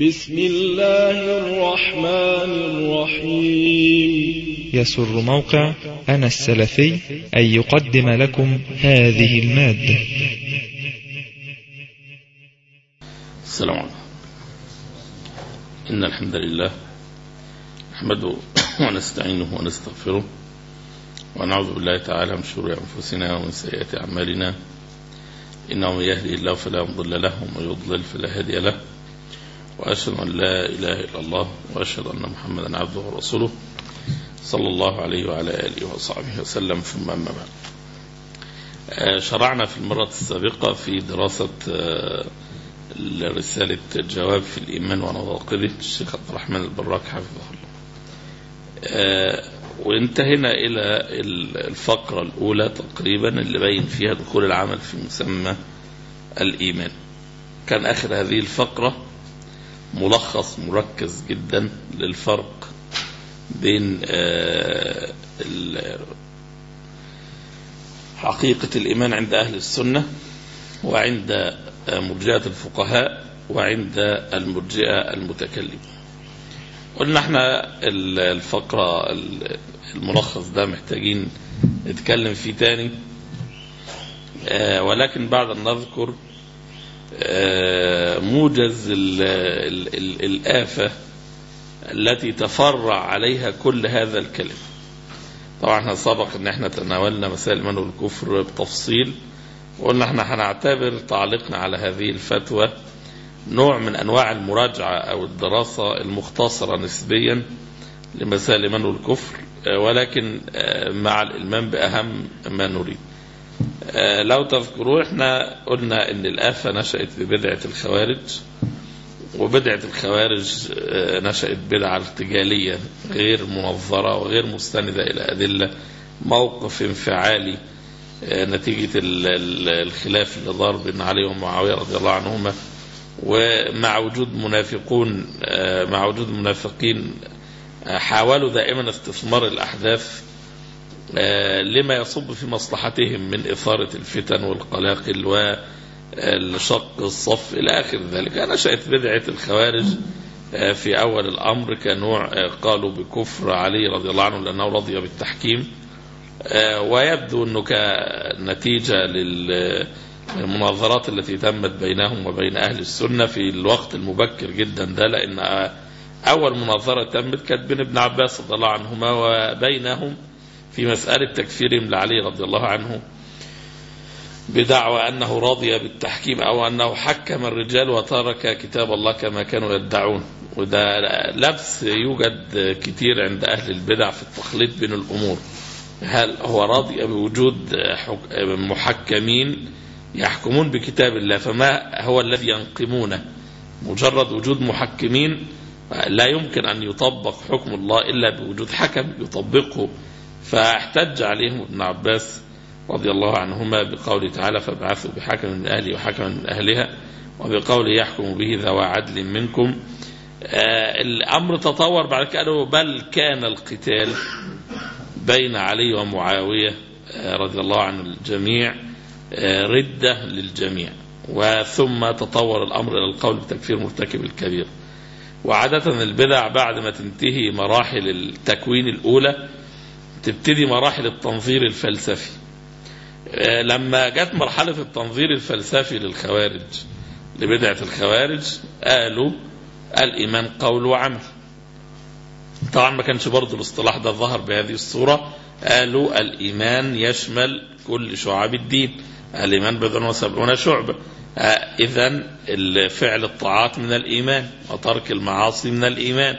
بسم الله الرحمن الرحيم. يسر موقع أنا السلفي أن يقدم لكم هذه المادة. السلام عليكم. إن الحمد لله نحمده ونستعينه ونستغفره ونعوذ بالله تعالى من شرور أنفسنا ومن سيئات أعمالنا. إنه من يهدي الله فلا مضل له ومن يضلل فلا هادي له. وأشهد أن لا إله إلا الله وأشهد أن محمدا عبده ورسوله صلى الله عليه وعلى آله وصحبه وسلم. ثم أما بعد. شرعنا في المرة السابقة في دراسة رسالة الجواب في الإيمان ونواقضه الشيخ عبد الرحمن البراك حفظه الله. وانتهينا إلى الفقرة الأولى تقريبا اللي بين فيها دخول العمل في مسمى الإيمان. كان آخر هذه الفقرة ملخص مركز جدا للفرق بين حقيقة الإيمان عند أهل السنة وعند مرجئة الفقهاء وعند المرجئة المتكلمة. قلنا إحنا الفقرة الملخص ده محتاجين نتكلم فيه تاني ولكن بعد أن نذكر موجز ال ال الآفة التي تفرع عليها كل هذا الكلام. طبعا إحنا سبق إن إحنا تناولنا مسائل من الكفر بتفصيل وقلنا إحنا هنعتبر تعليقنا على هذه الفتوى نوع من أنواع المراجعة أو الدراسة المختصرة نسبيا لمسائل من الكفر ولكن مع الإلمام بأهم ما نريد. لو تذكروا إحنا قلنا إن الآفة نشأت ببدعة الخوارج وبدعة الخوارج نشأت بدعة ارتجالية غير منظرة وغير مستندة إلى أدلة موقف انفعالي نتيجة الخلاف اللي دار بين علي ومعاوية رضي الله عنهما ومع وجود منافقون مع وجود منافقين حاولوا دائما استثمار الأحداث لما يصب في مصلحتهم من إثارة الفتن والقلاقل والشق الصف إلى آخر ذلك. نشأت بدعة الخوارج في أول الأمر كنوع قالوا بكفر علي رضي الله عنه لأنه رضي بالتحكيم ويبدو أنه كنتيجة للمناظرات التي تمت بينهم وبين أهل السنة في الوقت المبكر جدا ده لأن أول مناظرة تمت كانت بين ابن عباس رضي الله عنهما وبينهم في مسألة تكفيرهم لعلي رضي الله عنه بدعوى أنه رضي بالتحكيم أو أنه حكم الرجال وترك كتاب الله كما كانوا يدعون. وده لبس يوجد كتير عند أهل البدع في التخليط بين الأمور. هل هو راضي بوجود محكمين يحكمون بكتاب الله؟ فما هو الذي ينقمونه مجرد وجود محكمين لا يمكن أن يطبق حكم الله إلا بوجود حكم يطبقه. فاحتج عليهم ابن عباس رضي الله عنهما بقوله تعالى فابعثوا بحكم من أهلي وحكما من أهلها وبقوله يحكم به ذوى عدل منكم. آه الأمر تطور بعد كده بل كان القتال بين علي ومعاوية آه رضي الله عن الجميع آه ردة للجميع. وثم تطور الأمر إلى القول بتكفير مرتكب الكبير. وعادة البدع بعد ما تنتهي مراحل التكوين الأولى تبتدي مراحل التنظير الفلسفي. لما جت مرحلة التنظير الفلسفي للخوارج لبدعة الخوارج قالوا الإيمان قول وعمل. طبعا ما كانش برضو الاصطلاح ده ظهر بهذه الصورة. قالوا الإيمان يشمل كل شعب الدين. الإيمان بضع وسبعون شعبة. إذا فعل الطاعات من الإيمان وترك المعاصي من الإيمان.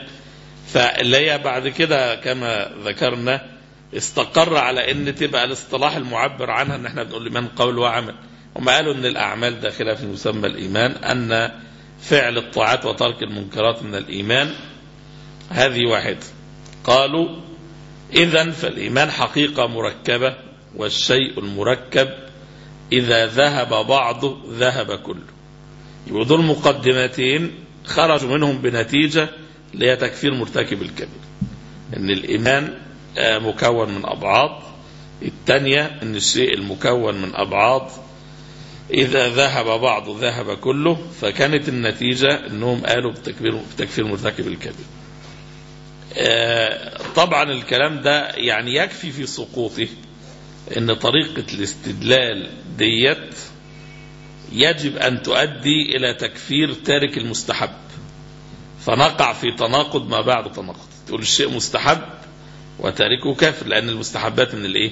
فاللي بعد كده كما ذكرنا استقر على إن تبقى الاصطلاح المعبر عنها إن إحنا بنقول ايمان قول وعمل. هم قالوا إن الأعمال داخله في مسمى الإيمان أن فعل الطاعات وترك المنكرات من الإيمان. هذه واحدة قالوا اذا فالإيمان حقيقة مركبة والشيء المركب إذا ذهب بعضه ذهب كله يبقوا دول مقدمتين خرجوا منهم بنتيجة اللي هي تكفير مرتكب الكبير. إن الإيمان مكون من أبعاد الثانية أن الشيء المكون من أبعاد إذا ذهب بعض ذهب كله فكانت النتيجة أنهم قالوا بتكفير, مرتكب الكبير آه، طبعا الكلام ده يعني يكفي في سقوطه إن طريقة الاستدلال ديت يجب أن تؤدي إلى تكفير تارك المستحب. فنقع في تناقض ما بعد تناقض. تقول الشيء مستحب وتاركه كافر لأن المستحبات من الإيه؟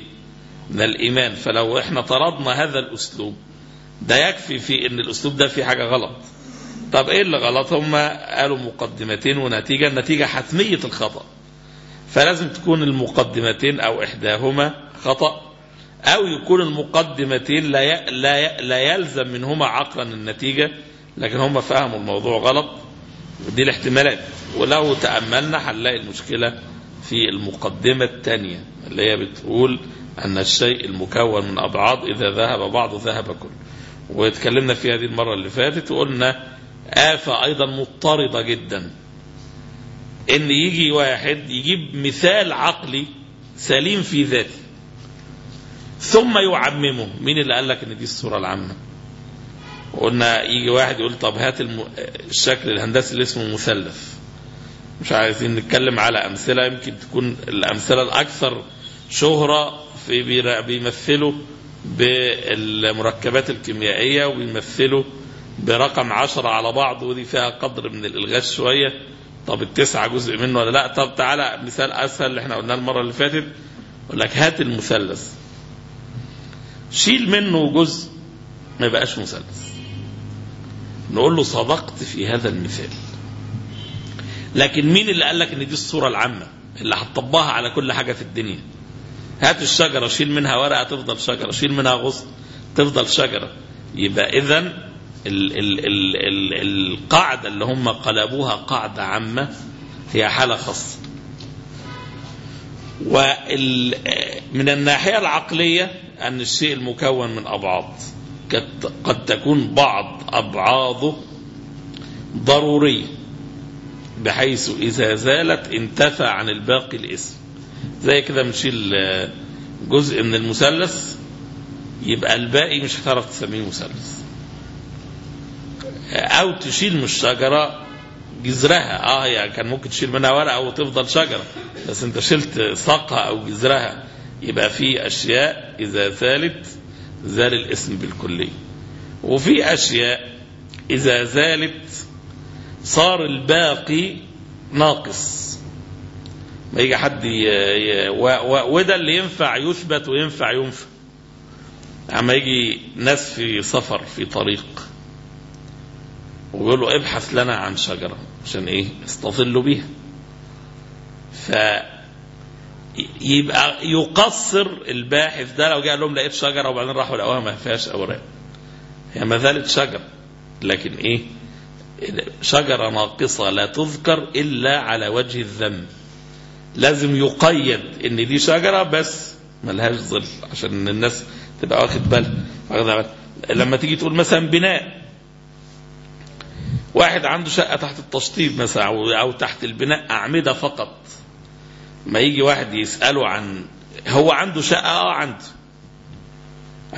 من الإيمان. فلو إحنا طردنا هذا الأسلوب ده يكفي في إن الأسلوب ده فيه حاجة غلط. طب إيه اللي غلط؟ هم قالوا مقدمتين ونتيجة النتيجة حتمية الخطأ. فلازم تكون المقدمتين أو إحداهما خطأ أو يكون المقدمتين لا. لا. لا يلزم منهما عقلا النتيجة لكن هم فهموا الموضوع غلط. ودي الاحتمالات. ولو تأملنا هنلاقي المشكلة في المقدمة الثانية اللي هي بتقول أن الشيء المكون من أبعاد إذا ذهب بعضه ذهب كله واتكلمنا في هذه المرة اللي فاتت وقلنا آفة أيضا مضطردة جدا. إن يجي واحد يجيب مثال عقلي سليم في ذاته ثم يعممه. مين اللي قال لك إن دي الصورة العامة؟ قلنا يجي واحد يقول طب هات. الشكل الهندسي اللي اسمه مثلث. مش عايزين نتكلم على أمثلة يمكن تكون الأمثلة الأكثر شهرة في بيمثلوا بالمركبات الكيميائية وبيمثلوا برقم عشرة على بعض ودي فيها قدر من الإلغاز شوية. طب التسعة جزء منه ولا لأ؟ طب تعالى مثال أسهل اللي إحنا قلناه المرة اللي فاتت يقول لك هات المثلث. شيل منه جزء ما يبقاش مثلث. نقول له صدقت في هذا المثال. لكن مين اللي قال لك إن دي الصورة العامة؟ اللي هتطبقها على كل حاجة في الدنيا. هات الشجرة شيل منها ورقة تفضل شجرة شيل منها غصن تفضل شجرة. يبقى إذا ال ال ال ال القاعدة اللي هم قلبوها قاعدة عامة هي حالة خاصة. وال من الناحية العقلية أن الشيء المكون من أبعاد. قد- قد تكون بعض أبعاضه ضرورية. بحيث إذا زالت انتفى عن الباقي الاسم. زي كده بنشيل آه، جزء من المثلث يبقى الباقي مش هتعرف تسميه مثلث. آه، أو تشيل من الشجرة جذرها. آه يعني كان ممكن تشيل منها ورقة وتفضل شجرة بس انت شلت ساقها أو جذرها يبقى في أشياء إذا زالت زال الاسم بالكلية. وفي أشياء إذا زالت صار الباقي ناقص. ما يجي حد ي... ي... و... و... وده اللي ينفع يثبت وينفع ينفى أما يجي ناس في سفر في طريق ويقول له ابحث لنا عن شجرة عشان إيه؟ استظلوا بيها. ف يبقى يقصر الباحث ده لو جاء لهم لقيت شجرة وبعدين راحوا لقوها ما فيهاش أوراق. هي ما زالت شجرة لكن إيه؟ شجرة ناقصة لا تذكر إلا على وجه الذم. لازم يقيد إن دي شجرة بس ملهاش ظل عشان الناس تبقى واخد بالها. لما تيجي تقول مثلا بناء. واحد عنده شقة تحت التشطيب مثلا أو, تحت البناء أعمدة فقط. ما يجي واحد يسأله عن هو عنده شقة؟ آه عنده.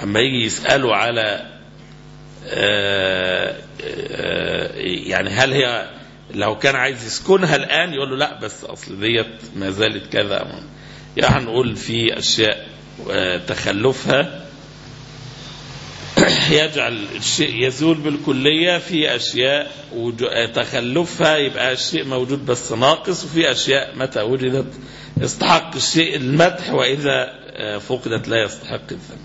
أما يجي يسأله على يعني هل هي لو كان عايز يسكنها الآن يقول له لا بس أصل ديت ما زالت كذا. يعني هنقول في أشياء آه، تخلفها. يجعل الشيء يزول بالكلية في أشياء آه، تخلفها يبقى الشيء موجود بس ناقص وفي أشياء متى وجدت يستحق الشيء المدح وإذا آه، فقدت لا يستحق الذم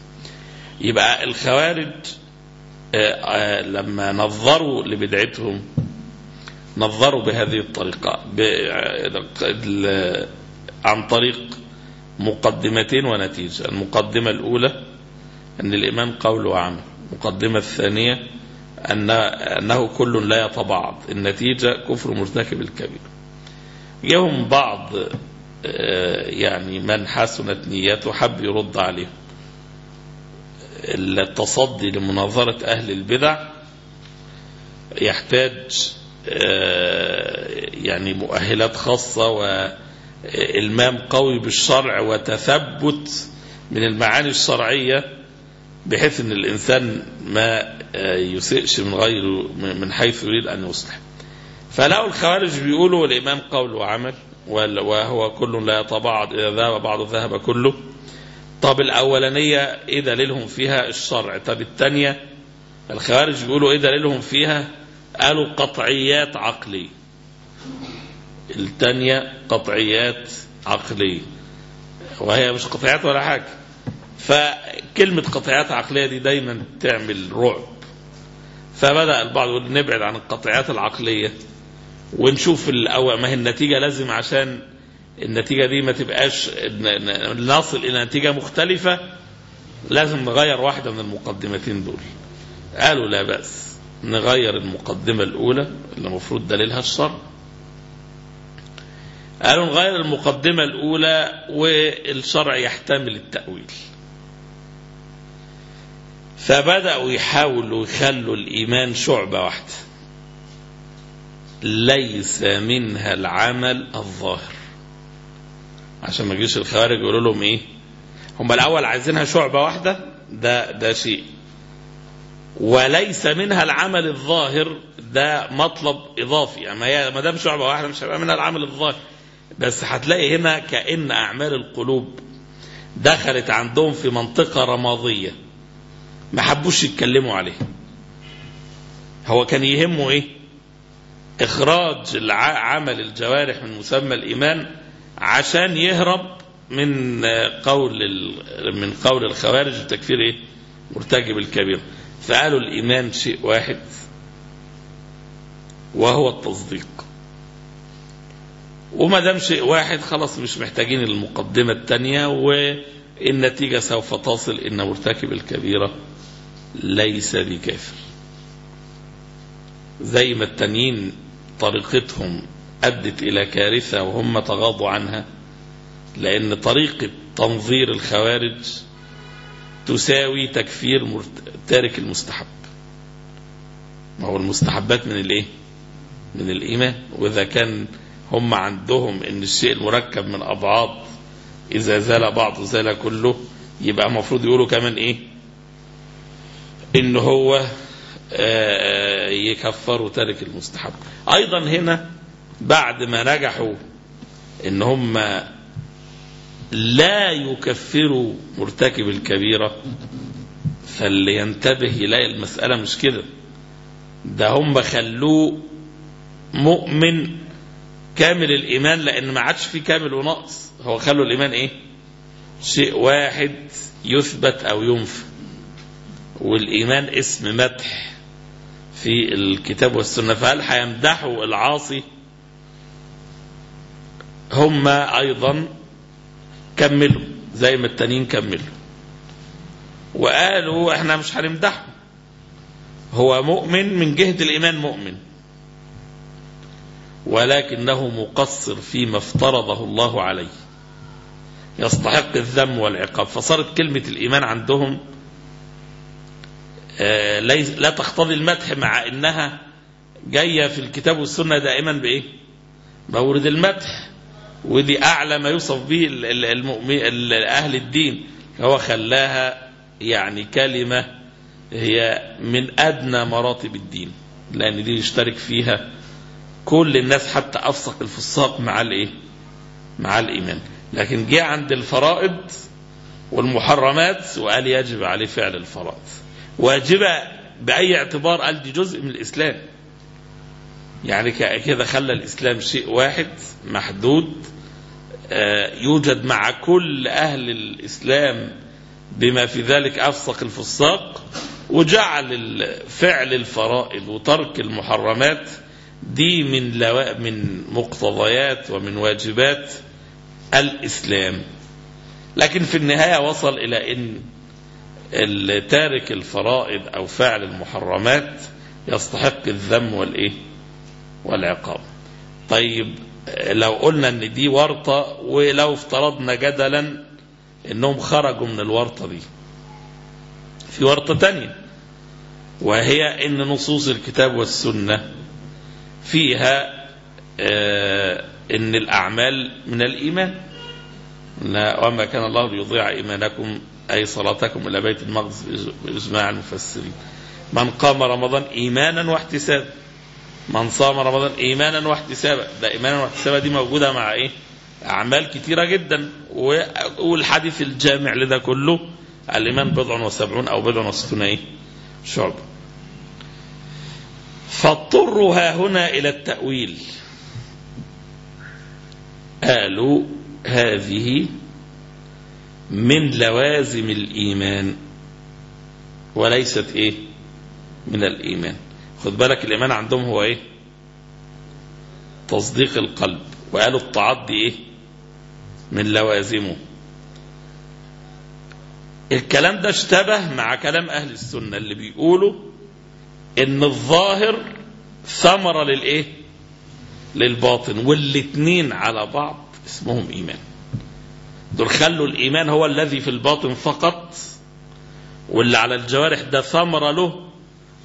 يبقى الخوارج آه، آه، لما نظروا لبدعتهم نظروا بهذه الطريقة ال- عن طريق مقدمتين ونتيجة. المقدمة الأولى أن الإيمان قول وعمل. المقدمة الثانية أن أنه كل لا يتبعض النتيجة كفر مرتكب الكبير. جاهم بعض آه، يعني من حسنت نيته حب يرد عليهم. التصدي لمناظرة أهل البدع يحتاج آه، يعني مؤهلات خاصة وإلمام قوي بالشرع وتثبت من المعاني الشرعية بحيث إن الإنسان ما آه، يسئش من غيره من حيث يريد أن يصلح. فلو الخوارج بيقولوا الايمان قول وعمل وهو كل لا يتبعض إذا ذهب بعض ذهب كله. طب الأولانية إيه دليلهم فيها؟ الشرع. طب الثانية الخوارج بيقولوا إيه دليلهم فيها؟ قالوا قطعيات عقليه الثانية قطعيات عقليه وهي مش قطعيات ولا حاجة. فكلمة قطعيات عقلية دي دايما تعمل رعب. فبدأ البعض يقول نبعد عن القطعيات العقلية ونشوف الأول ما هي النتيجة لازم عشان النتيجة دي ما تبقاش نصل إلى نتيجة مختلفة لازم نغير واحدة من المقدمتين دول. قالوا لا بأس نغير المقدمة الأولى اللي المفروض دليلها الشر. قالوا نغير المقدمة الأولى والشرع يحتمل التأويل. فبدأوا يحاولوا يخلوا الإيمان شعبة واحدة. ليس منها العمل الظاهر. عشان ما يجيش الخوارج يقولوا لهم إيه؟ هم الأول عايزينها شعبة واحدة؟ ده ده شيء. وليس منها العمل الظاهر ده مطلب إضافي. يعني ما هي ما دام شعبة واحدة مش هيبقى منها العمل الظاهر. بس هتلاقي هنا كأن أعمال القلوب دخلت عندهم في منطقة رمادية. ما حبوش يتكلموا عليه هو كان يهمه إيه؟ إخراج عمل الجوارح من مسمى الإيمان عشان يهرب من قول من قول الخوارج التكفير إيه؟ مرتكب الكبير. فقالوا الإيمان شيء واحد وهو التصديق. وما دام شيء واحد خلاص مش محتاجين المقدمة الثانية والنتيجة سوف تصل إن مرتكب الكبيرة ليس بكافر. زي ما التانيين طريقتهم أدت إلى كارثة وهم تغاضوا عنها لأن طريقة تنظير الخوارج تساوي تكفير تارك المستحب. ما هو المستحبات من الإيه؟ من الإيمان. وإذا كان هم عندهم إن الشيء المركب من ابعاد إذا زال بعضه زال كله يبقى المفروض يقولوا كمان إيه؟ إن هو آه، يكفروا تارك المستحب. أيضا هنا بعد ما نجحوا إن هم لا يكفروا مرتكب الكبيرة فاللي ينتبه يلاقي المسألة مش كده. ده هم خلوه مؤمن كامل الإيمان لأن ما عادش فيه كامل ونقص. هو خلوا الإيمان إيه؟ شيء واحد يثبت أو ينفى والإيمان اسم مدح في الكتاب والسنة. فهل هيمدحوا العاصي؟ هم أيضا كملوا زي ما التانيين كملوا. وقالوا إحنا مش هنمدحه هو مؤمن من جهة الإيمان مؤمن. ولكنه مقصر فيما افترضه الله عليه. يستحق الذم والعقاب. فصارت كلمة الإيمان عندهم آه، لا تقتضي المدح مع إنها جاية في الكتاب والسنة دائما بإيه؟ مورد المدح. ودي أعلى ما يوصف به أهل الدين. هو خلاها يعني كلمة هي من أدنى مراتب الدين. لأن دي يشترك فيها كل الناس حتى أفسق الفساق مع الإيه؟ مع الإيمان. لكن جه عند الفرائض والمحرمات وقال يجب عليه فعل الفرائض. واجبة بأي اعتبار قال دي جزء من الإسلام. يعني كده خلى الإسلام شيء واحد محدود آه، يوجد مع كل أهل الإسلام بما في ذلك أفسق الفساق وجعل فعل الفرائض وترك المحرمات دي من لوا... من مقتضيات ومن واجبات الإسلام. لكن في النهاية وصل إلى أن تارك الفرائض أو فعل المحرمات يستحق الذم والإيه؟ والعقاب. طيب لو قلنا إن دي ورطة ولو افترضنا جدلا إنهم خرجوا من الورطة دي. في ورطة تانية وهي إن نصوص الكتاب والسنة فيها آه إن الأعمال من الإيمان. لا وما كان الله ليضيع إيمانكم أي صلاتكم إلى بيت المقدس بإجماع المفسرين. من قام رمضان إيمانا واحتسابا. من صام رمضان إيمانا واحتسابا. ده إيمانا واحتسابا دي موجودة مع إيه؟ أعمال كتيرة جدا. والحديث الجامع لده كله الإيمان بضع وسبعون أو بضع وستون إيه؟ شعب. فاضطروا ها هنا إلى التأويل. قالوا هذه من لوازم الإيمان وليست إيه؟ من الإيمان. خد بالك الإيمان عندهم هو إيه؟ تصديق القلب. وقالوا الطاعات دي إيه؟ من لوازمه. الكلام ده اشتبه مع كلام أهل السنة اللي بيقولوا إن الظاهر ثمرة للإيه؟ للباطن. والاتنين على بعض اسمهم إيمان. دول خلوا الإيمان هو الذي في الباطن فقط واللي على الجوارح ده ثمرة له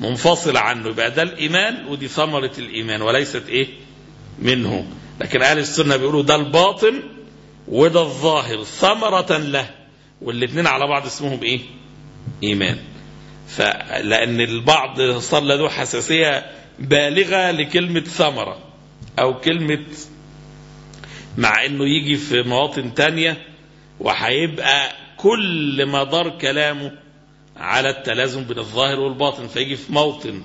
منفصلة عنه. يبقى ده الإيمان ودي ثمرة الإيمان وليست إيه؟ منه. لكن أهل السنة بيقولوا ده الباطن وده الظاهر ثمرة له. والاثنين على بعض اسمهم إيه؟ إيمان. فلأن البعض صار له حساسية بالغة لكلمة ثمرة أو كلمة مع إنه يجي في مواطن تانية وهيبقى كل مدار كلامه على التلازم بين الظاهر والباطن فيجي في موطن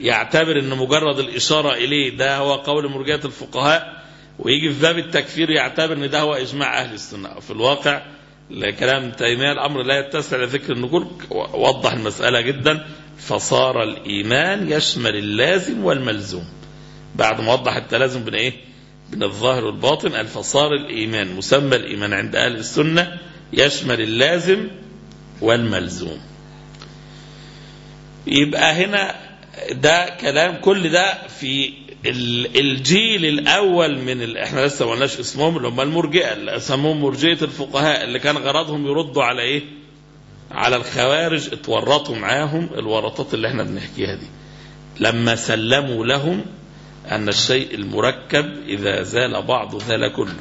يعتبر إن مجرد الإشارة إليه ده هو قول مرجئة الفقهاء ويجي في باب التكفير يعتبر إن ده هو إجماع أهل السنة. في الواقع لكلام تيمية الأمر لا يتسع لذكر النقول وضح المسألة جدا فصار الإيمان يشمل اللازم والملزوم. بعد ما وضح التلازم بين إيه؟ بين الظاهر والباطن قال فصار الإيمان مسمى الإيمان عند أهل السنة يشمل اللازم والملزوم. يبقى هنا ده كلام كل ده في الجيل الأول من ال... إحنا لسه ما قلناش اسمهم اللي هم المرجئة اللي سموهم مرجئة الفقهاء اللي كان غرضهم يردوا على إيه؟ على الخوارج اتورطوا معاهم الورطات اللي إحنا بنحكيها دي. لما سلموا لهم أن الشيء المركب إذا زال بعض زال كله.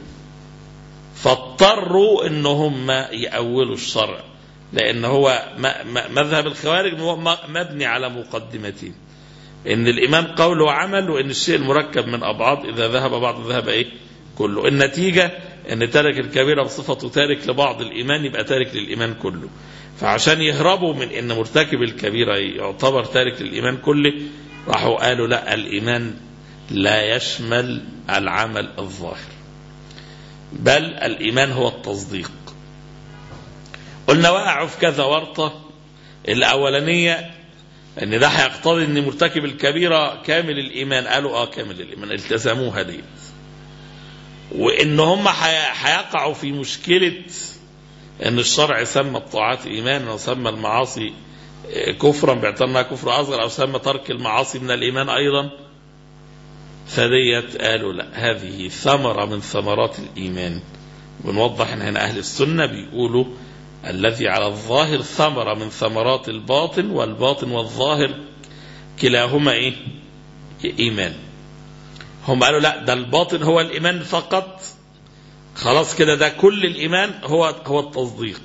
فاضطروا ان هم يأولوا الشرع. لأن هو مذهب الخوارج مبني على مقدمتين. إن الإيمان قول وعمل وإن الشيء المركب من أبعاد إذا ذهب بعض ذهب إيه؟ كله. النتيجة أن تارك الكبيرة بصفته تارك لبعض الإيمان يبقى تارك للإيمان كله. فعشان يهربوا من أن مرتكب الكبيرة يعتبر تارك للإيمان كله راحوا قالوا لا الإيمان لا يشمل العمل الظاهر بل الإيمان هو التصديق. قلنا وقعوا في كذا ورطة. الأولانية إن ده هيقتضي إن مرتكب الكبيرة كامل الإيمان. قالوا آه كامل الإيمان. التزموها دي وإن هم هيقعوا في مشكلة إن الشرع سمى الطاعات إيمانا وسمى المعاصي كفرا باعتبارها كفر أصغر أو سمى ترك المعاصي من الإيمان أيضا. فديت قالوا لا هذه ثمرة من ثمرات الإيمان. ونوضح إن هنا أهل السنة بيقولوا الذي على الظاهر ثمرة من ثمرات الباطن والباطن والظاهر كلاهما إيه؟ إيمان. هم قالوا لا ده الباطن هو الإيمان فقط. خلاص كده ده كل الإيمان هو هو التصديق.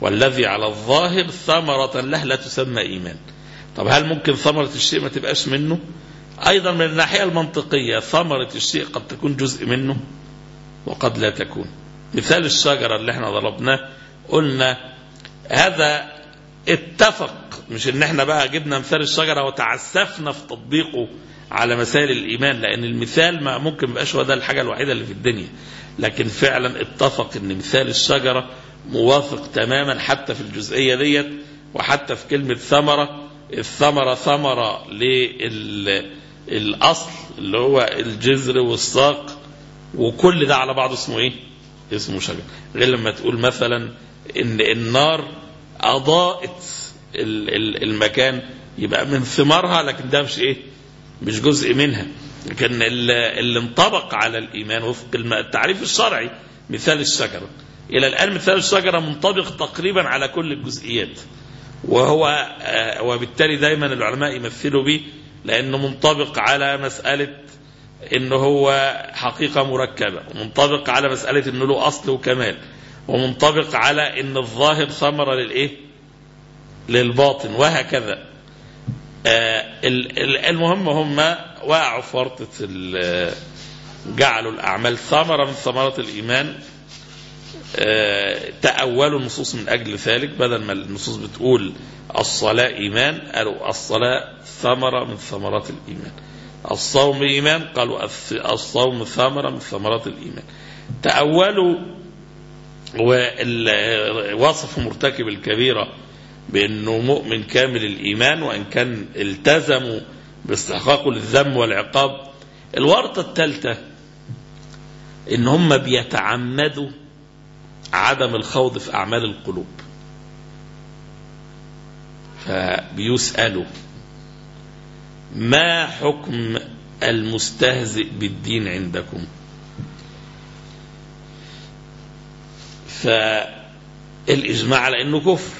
والذي على الظاهر ثمرة له لا تسمى إيمان. طب هل ممكن ثمرة الشيء ما تبقاش منه؟ أيضا من الناحية المنطقية ثمرة الشيء قد تكون جزء منه وقد لا تكون. مثال الشجرة اللي إحنا ضربناه قلنا هذا اتفق مش إن إحنا بقى جبنا مثال الشجرة وتعسفنا في تطبيقه على مسائل الإيمان لأن المثال ما ممكن مبقاش هو ده الحاجة الوحيدة اللي في الدنيا. لكن فعلا اتفق إن مثال الشجرة موافق تماما حتى في الجزئية ديت وحتى في كلمة ثمرة. الثمرة ثمرة للأصل اللي هو الجذر والساق وكل ده على بعضه اسمه إيه؟ اسمه شجر غير لما تقول مثلا إن النار أضاءت المكان. يبقى من ثمارها لكن ده مش إيه؟ مش جزء منها. لكن اللي انطبق على الإيمان وفق التعريف الشرعي مثال الشجرة. إلى الآن مثال الشجرة منطبق تقريبا على كل الجزئيات. وهو وبالتالي دايما العلماء يمثلوا به لأنه منطبق على مسألة ان هو حقيقة مركبة ومنطبق على مسألة إنه له أصل وكمال. ومنطبق على إن الظاهر ثمرة للإيه؟ للباطن وهكذا. آه ال- ال- المهم هم وقعوا في ورطة جعلوا الأعمال ثمرة من ثمرات الإيمان. آه، تأولوا النصوص من أجل ذلك بدل ما النصوص بتقول الصلاة إيمان قالوا الصلاة ثمرة من ثمرات الإيمان. الصوم إيمان قالوا الصوم ثمرة من ثمرات الإيمان. تأولوا ووصفوا مرتكب الكبيرة بأنه مؤمن كامل الإيمان وإن كان التزموا باستحقاقه للذم والعقاب. الورطة الثالثة إن هم بيتعمدوا عدم الخوض في أعمال القلوب. فبيسألوا ما حكم المستهزئ بالدين عندكم؟ فالإجماع على أنه كفر.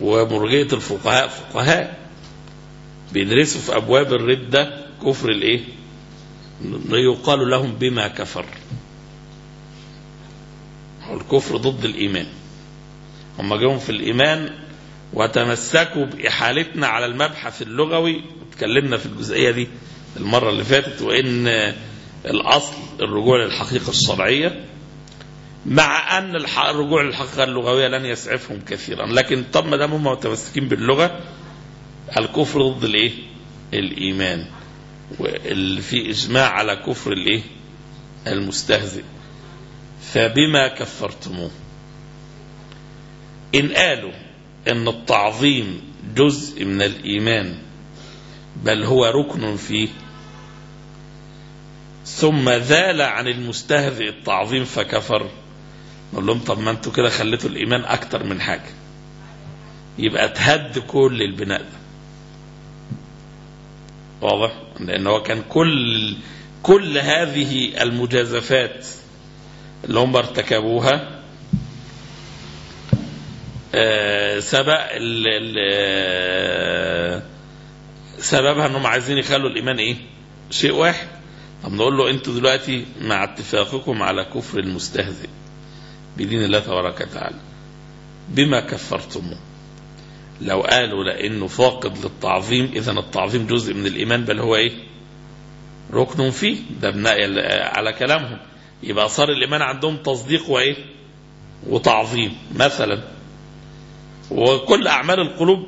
ومرجية الفقهاء فقهاء. بيدرسوا في أبواب الردة كفر الإيه؟ يقال لهم بما كفر. الكفر ضد الإيمان. هم جاهم في الإيمان وتمسكوا بإحالتنا على المبحث اللغوي اتكلمنا في الجزئية دي المرة اللي فاتت وإن الأصل الرجوع للحقيقة الشرعية. مع الح- الرجوع للحقيقة اللغوية لن يسعفهم كثيرا لكن طب ما دام هم متمسكين باللغة الكفر ضد الإيه؟ الإيمان واللي في إجماع على كفر الإيه؟ المستهزئ فبما كفرتموه إن قالوا إن التعظيم جزء من الإيمان بل هو ركن فيه ثم ذال عن المستهزئ التعظيم فكفر نقول لهم طب ما أنتوا كده خليتوا الإيمان أكتر من حاجة. يبقى تهد كل البناء ده. واضح؟ لأن هو كان كل كل هذه المجازفات اللي هم ارتكبوها آه، سبق آه، سببها إنهم عايزين يخلوا الإيمان إيه؟ شيء واحد. طب نقول له أنتوا دلوقتي مع اتفاقكم على كفر المستهزئ. بدين الله تبارك وتعالى. بما كفرتموه لو قالوا لإنه فاقد للتعظيم اذا التعظيم جزء من الإيمان بل هو إيه؟ ركن فيه. ده بناء على كلامهم. يبقى صار الإيمان عندهم تصديق وإيه؟ وتعظيم. مثلا وكل أعمال القلوب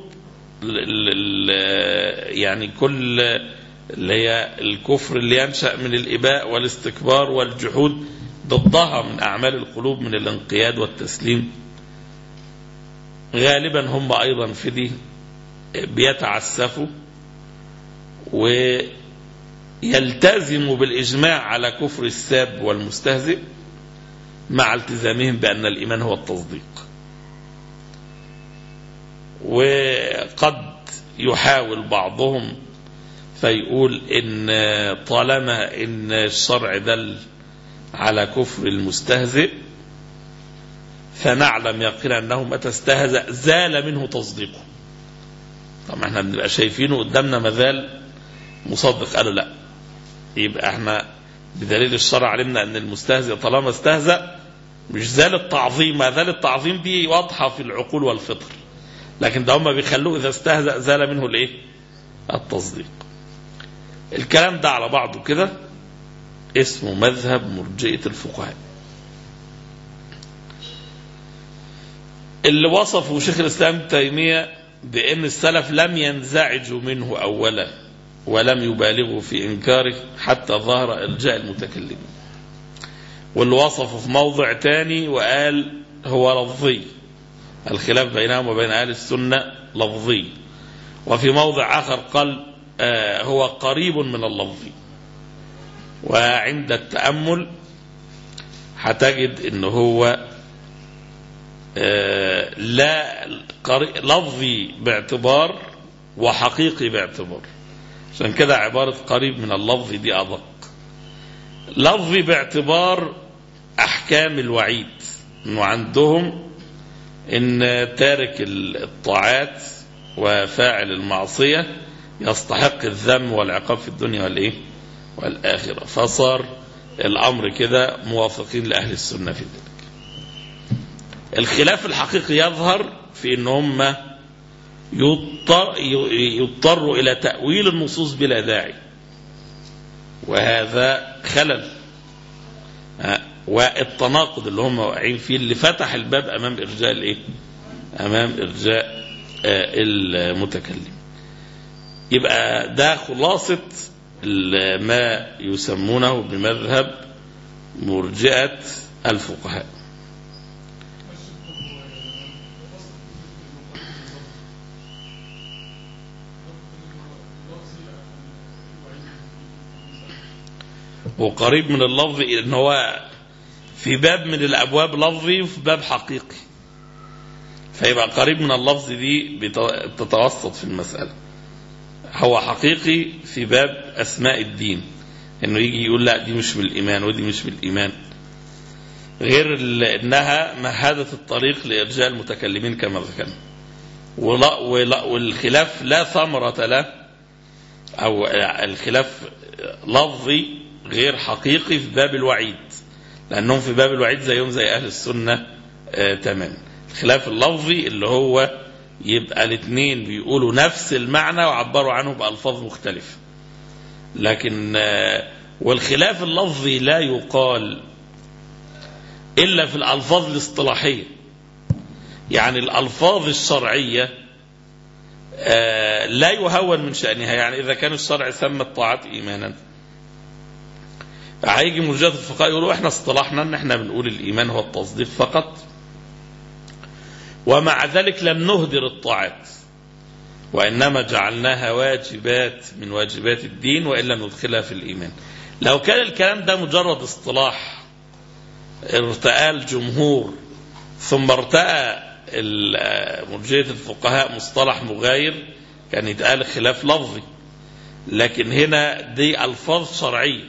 ال- ال- ال- يعني كل اللي هي الكفر اللي ينشأ من الإباء والاستكبار والجحود ضدها من أعمال القلوب من الانقياد والتسليم. غالبا هم أيضا في دي بيتعسفوا ويلتزموا بالإجماع على كفر الساب والمستهزئ مع التزامهم بأن الإيمان هو التصديق. وقد يحاول بعضهم فيقول إن طالما إن الشرع دل على كفر المستهزئ فنعلم يقينا أنه متى استهزأ زال منه تصديقه. طبعا إحنا بنبقى شايفينه قدامنا مازال مصدق. قالوا لا يبقى إحنا بدليل الشرع علمنا أن المستهزئ طالما استهزأ مش زال التعظيم ما زال التعظيم دي واضحة في العقول والفطر. لكن ده هم بيخلوه إذا استهزأ زال منه الإيه؟ التصديق. الكلام ده على بعضه كده. اسمه مذهب مرجئة الفقهاء. اللي وصفه شيخ الإسلام تيمية بأن السلف لم ينزعجوا منه أولا ولم يبالغوا في إنكاره حتى ظهر إرجاء المتكلمين. واللي وصفه في موضع تاني وقال هو لفظي. الخلاف بينهم وبين أهل السنة لفظي. وفي موضع آخر قال آه هو قريب من اللفظ وعند التأمل هتجد إن هو آه لا لفظي باعتبار وحقيقي باعتبار. عشان كده عبارة قريب من اللفظ دي أدق. لفظي باعتبار أحكام الوعيد إنه عندهم إن تارك الطاعات وفاعل المعصية يستحق الذم والعقاب في الدنيا والإيه؟ والآخرة. فصار الأمر كده موافقين لأهل السنة في ذلك. الخلاف الحقيقي يظهر في إن هم يضطر يضطروا إلى تأويل النصوص بلا داعي. وهذا خلل. والتناقض اللي هم واقعين فيه اللي فتح الباب أمام إرجاء الإيه؟ أمام إرجاء آه، المتكلم. يبقى ده خلاصة ال- ما يسمونه بمذهب مرجئة الفقهاء. وقريب من اللفظ إن هو في باب من الأبواب لفظي وفي باب حقيقي فيبقى قريب من اللفظ دي بت- بتتوسط في المسألة هو حقيقي في باب أسماء الدين. إنه يجي يقول لا دي مش بالإيمان ودي مش بالإيمان. غير إنها مهدت الطريق لإرجاء المتكلمين كما ذكرنا. ولا ولا والخلاف لا ثمرة له أو الخلاف لفظي غير حقيقي في باب الوعيد. لأنهم في باب الوعيد زيهم زي أهل السنة آه الخلاف اللفظي اللي هو يبقى الاثنين بيقولوا نفس المعنى وعبروا عنه بألفاظ مختلفة. لكن آه والخلاف اللفظي لا يقال إلا في الألفاظ الاصطلاحية. يعني الألفاظ الشرعية آه لا يهون من شأنها. يعني إذا كان الشرع سمى الطاعات إيمانا. هيجي مرجئة الفقهاء يقولوا إحنا اصطلحنا إن إحنا بنقول الإيمان هو التصديق فقط. ومع ذلك لم نهدر الطاعات وإنما جعلناها واجبات من واجبات الدين والا ندخلها في الإيمان. لو كان الكلام ده مجرد اصطلاح ارتأى الجمهور ثم ارتأى مرجئة الفقهاء مصطلح مغاير كان يتقال خلاف لفظي. لكن هنا دي ألفاظ شرعية.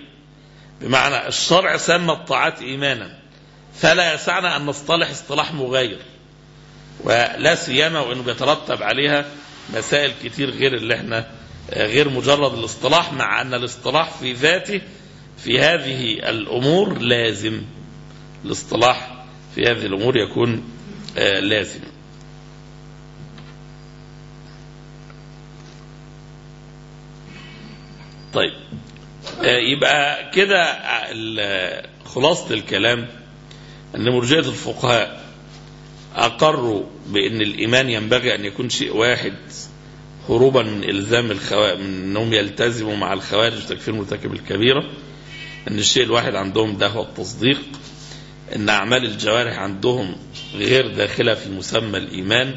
بمعنى الشرع سمى الطاعات إيمانا فلا يسعنا أن نصطلح اصطلاح مغاير. ولا سيما وإنه بيترتب عليها مسائل كتير غير اللي إحنا غير مجرد الاصطلاح مع أن الاصطلاح في ذاته في هذه الأمور لازم. الاصطلاح في هذه الأمور يكون آه، لازم. طيب آه، يبقى كده خلاصة الكلام. أن مرجئة الفقهاء. أقروا بأن الإيمان ينبغي أن يكون شيء واحد هروبا من إلزام الخوارج من أنهم يلتزموا مع الخوارج بتكفير مرتكب الكبيرة أن الشيء الواحد عندهم ده هو التصديق أن أعمال الجوارح عندهم غير داخلة في مسمى الإيمان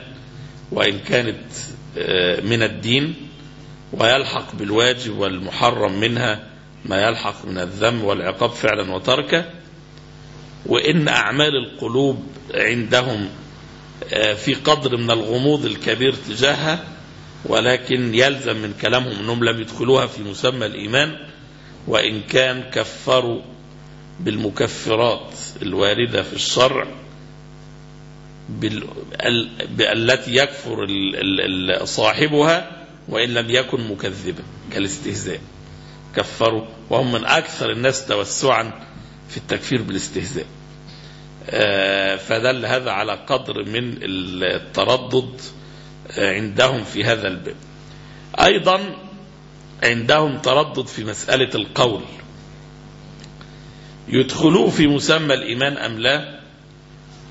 وإن كانت آه، من الدين ويلحق بالواجب والمحرم منها ما يلحق من الذم والعقاب فعلا وتركا وإن أعمال القلوب عندهم في قدر من الغموض الكبير تجاهها ولكن يلزم من كلامهم أنهم لم يدخلوها في مسمى الإيمان وإن كان كفروا بالمكفرات الواردة في الشرع. التي يكفر. صاحبها وإن لم يكن مكذبا كالاستهزاء كفروا وهم من أكثر الناس توسعا في التكفير بالاستهزاء آه، فدل هذا على قدر من التردد آه، عندهم في هذا الباب. أيضا عندهم تردد في مسألة القول. يدخلوه في مسمى الإيمان أم لا؟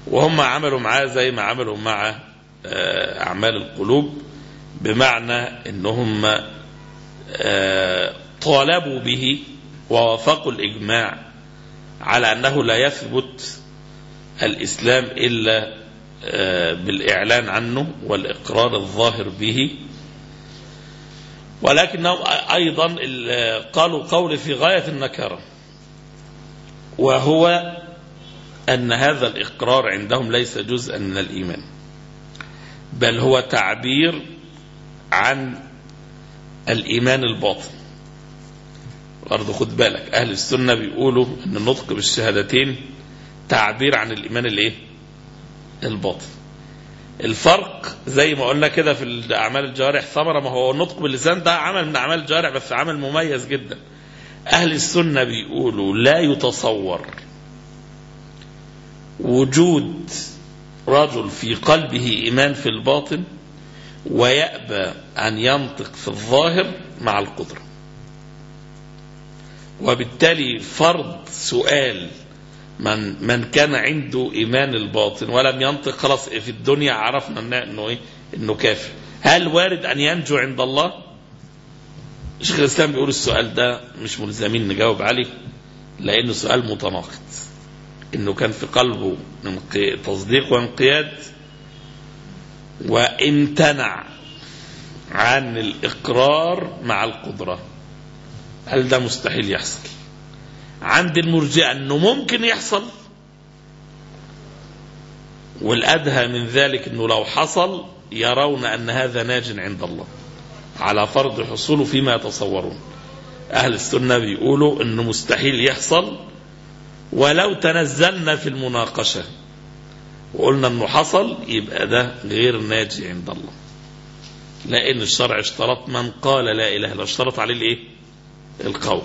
وهم عملوا معاه زي ما عملوا مع آه، أعمال القلوب بمعنى أنهم آه، طالبوا به ووافقوا الإجماع على أنه لا يثبت الإسلام إلا آه، بالإعلان عنه والإقرار الظاهر به. ولكنهم أيضا ال- قالوا قول في غاية النكرة وهو أن هذا الإقرار عندهم ليس جزءا من الإيمان بل هو تعبير عن الإيمان الباطن. برضه خد بالك أهل السنة بيقولوا أن النطق بالشهادتين تعبير عن الإيمان الإيه؟ الباطن الفرق زي ما قلنا كده في أعمال الجوارح ثمرة ما هو النطق باللسان ده عمل من أعمال الجوارح بس عمل مميز جدا. أهل السنة بيقولوا لا يتصور وجود رجل في قلبه إيمان في الباطن ويأبى أن ينطق في الظاهر مع القدرة. وبالتالي فرض سؤال من من كان عنده إيمان الباطن ولم ينطق خلاص في الدنيا عرفنا إنه إيه؟ إنه كافر. هل وارد أن ينجو عند الله؟ شيخ الإسلام بيقول السؤال ده مش ملزمين نجاوب عليه لأنه سؤال متناقض. إنه كان في قلبه تصديق وانقياد وامتنع عن الإقرار مع القدرة. هل ده مستحيل يحصل؟ عند المرجئة أنه ممكن يحصل. والأدهى من ذلك أنه لو حصل يرون أن هذا ناج عند الله. على فرض حصوله فيما يتصورون. أهل السنة بيقولوا أنه مستحيل يحصل ولو تنزلنا في المناقشة. وقلنا أنه حصل يبقى ده غير ناجي عند الله. لأن الشرع اشترط من قال لا إله إلا اشترط عليه الإيه؟ القول.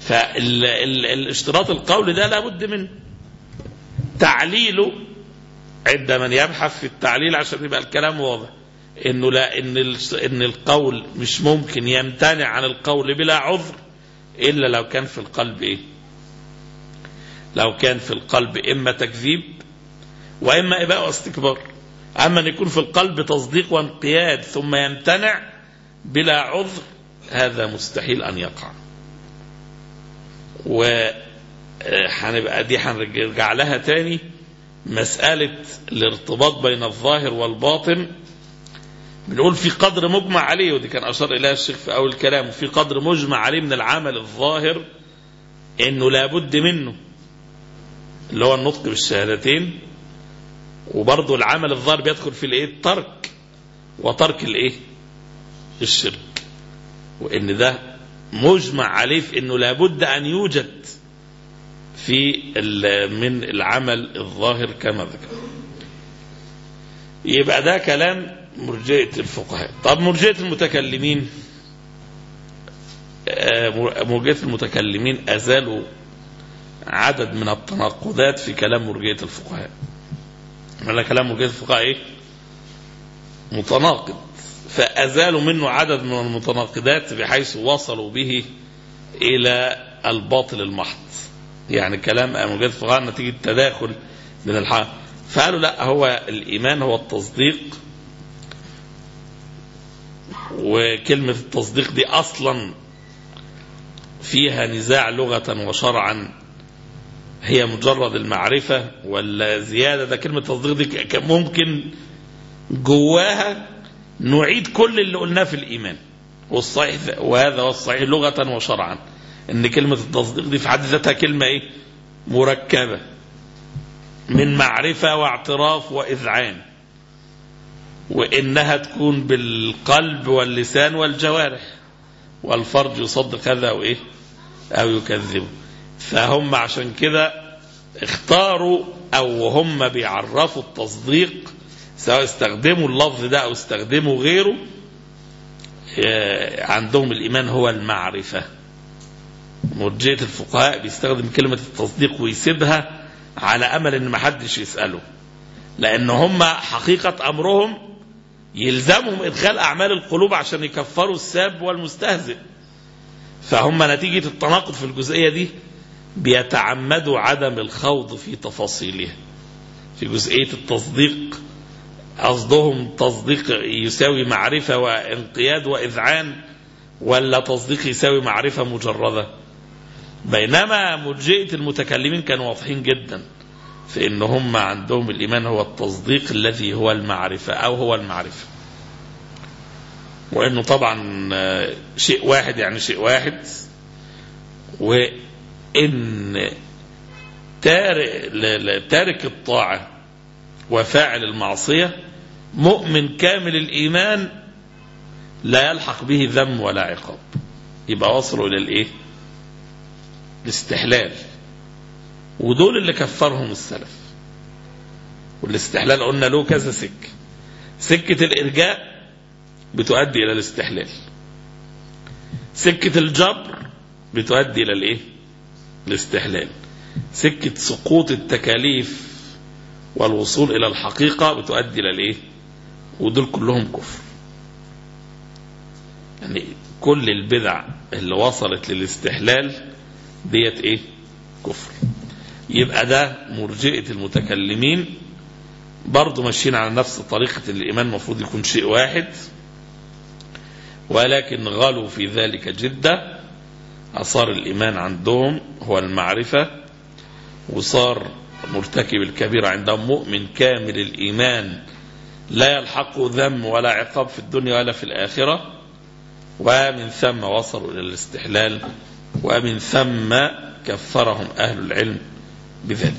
فالاشتراط القول ده لابد منه. تعليله عند من يبحث في التعليل عشان يبقى الكلام واضح. إنه لا إن إن القول مش ممكن يمتنع عن القول بلا عذر إلا لو كان في القلب إيه؟ لو كان في القلب إما تكذيب وإما اباء واستكبار. أما أن يكون في القلب تصديق وانقياد ثم يمتنع بلا عذر هذا مستحيل أن يقع. و آه، هنبقى دي هنرجع لها تاني. مسألة الارتباط بين الظاهر والباطن. بنقول في قدر مجمع عليه ودي كان أشار إليها الشيخ في أول الكلام وفي قدر مجمع عليه من العمل الظاهر إنه لابد منه اللي هو النطق بالشهادتين. وبرضه العمل الظاهر بيدخل في الإيه؟ الترك. وترك الإيه؟ الشرك. وإن ده مجمع عليه في إنه لابد أن يوجد في من العمل الظاهر كما ذكر. يبقى ده كلام مرجئة الفقهاء. طب مرجئة المتكلمين آه، مرجئة المتكلمين أزالوا عدد من التناقضات في كلام مرجئة الفقهاء. أنا كلام مرجئة الفقهاء إيه؟ متناقض. فأزالوا منه عدد من المتناقضات بحيث وصلوا به إلى الباطل المحض. يعني كلام مرجئة الفقهاء نتيجة تداخل من الحق. فقالوا لا هو الإيمان هو التصديق وكلمة التصديق دي أصلا فيها نزاع لغة وشرعا. هي مجرد المعرفة ولا زيادة. ده كلمة تصديق دي ممكن جواها نعيد كل اللي قلناه في الإيمان. والصحيح وهذا هو الصحيح لغة وشرعا. إن كلمة التصديق دي في حد ذاتها كلمة إيه؟ مركبة. من معرفة واعتراف وإذعان. وإنها تكون بالقلب واللسان والجوارح. والفرج يصدق هذا أو إيه؟ أو يكذبه فهم عشان كده اختاروا أو هم بيعرفوا التصديق سواء استخدموا اللفظ ده أو استخدموا غيره آه، عندهم الإيمان هو المعرفة. مرجئة الفقهاء بيستخدم كلمة التصديق ويسيبها على أمل إن محدش يسأله. لأن هم حقيقة أمرهم يلزمهم إدخال أعمال القلوب عشان يكفروا الساب والمستهزئ. فهم نتيجة التناقض في الجزئية دي بيتعمدوا عدم الخوض في تفاصيلها. في جزئية التصديق قصدهم تصديق يساوي معرفة وانقياد وإذعان ولا تصديق يساوي معرفة مجردة. بينما مرجئة المتكلمين كانوا واضحين جدا في إن هم عندهم الإيمان هو التصديق الذي هو المعرفة أو هو المعرفة. وإنه طبعا شيء واحد يعني شيء واحد وإن تارك, تارك الطاعة وفاعل المعصية مؤمن كامل الإيمان لا يلحق به ذم ولا عقاب. يبقى وصلوا إلى الإيه؟ الاستحلال. ودول اللي كفرهم السلف. والاستحلال قلنا له كذا سكة. سكة الإرجاء بتؤدي إلى الاستحلال. سكة الجبر بتؤدي إلى الإيه؟ الاستحلال. سكة سقوط التكاليف والوصول إلى الحقيقة بتؤدي إلى الإيه؟ ودول كلهم كفر. يعني كل البدع اللي وصلت للاستحلال ديت إيه؟ كفر. يبقى ده مرجئة المتكلمين برضه ماشيين على نفس طريقة الإيمان المفروض يكون شيء واحد ولكن غلوا في ذلك جدا أصار الإيمان عندهم هو المعرفة وصار مرتكب الكبيرة عندهم مؤمن كامل الإيمان. لا يلحقه ذم ولا عقاب في الدنيا ولا في الآخرة. ومن ثم وصلوا إلى الاستحلال. ومن ثم كفرهم أهل العلم بذلك.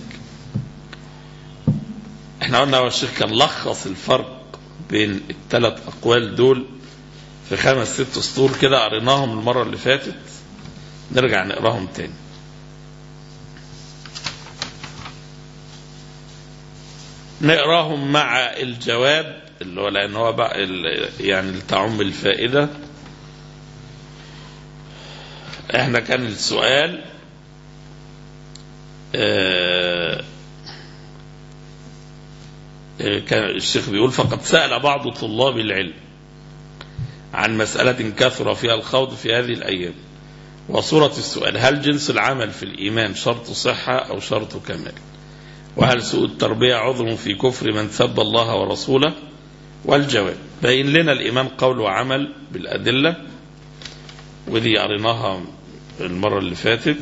إحنا قلنا هو الشيخ كان لخص الفرق بين الثلاث أقوال دول في خمس ست سطور كده قريناهم المرة اللي فاتت. نرجع نقراهم تاني. نقراهم مع الجواب اللي هو لأن هو بقى يعني لتعم الفائدة. إحنا كان السؤال آه كان الشيخ بيقول فقد سأل بعض طلاب العلم عن مسألة كثر فيها الخوض في هذه الأيام وصورة السؤال هل جنس العمل في الإيمان شرط صحة أو شرط كمال؟ وهل سوء التربية عذر في كفر من سب الله ورسوله؟ والجواب بين لنا الإيمان قول وعمل بالأدلة ودي قريناها المرة اللي فاتت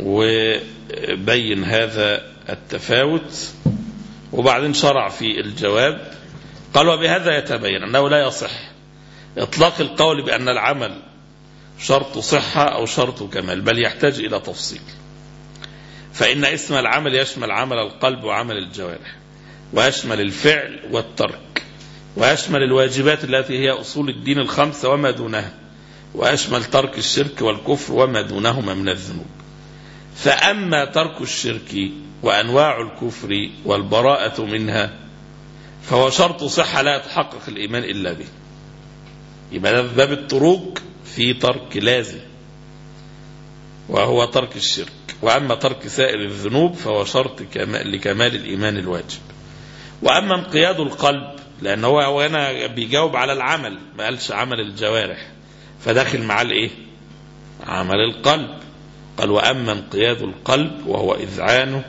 وبين هذا التفاوت وبعدين شرع في الجواب قال وبهذا يتبين أنه لا يصح إطلاق القول بأن العمل شرط صحة أو شرط كمال بل يحتاج إلى تفصيل. فإن اسم العمل يشمل عمل القلب وعمل الجوارح ويشمل الفعل والترك ويشمل الواجبات التي هي أصول الدين الخمسة وما دونها ويشمل ترك الشرك والكفر وما دونهما من الذنوب. فأما ترك الشرك وأنواع الكفر والبراءة منها فهو شرط صحة لا يتحقق الإيمان إلا به. يبقى باب الطرق في ترك لازم وهو ترك الشرك. وأما ترك سائر الذنوب فهو شرط لكمال الإيمان الواجب. وأما انقياد القلب لأن هو هنا بيجاوب على العمل ما قالش عمل الجوارح. فداخل معاه الإيه؟ عمل القلب. قال وأما انقياد القلب وهو إذعانه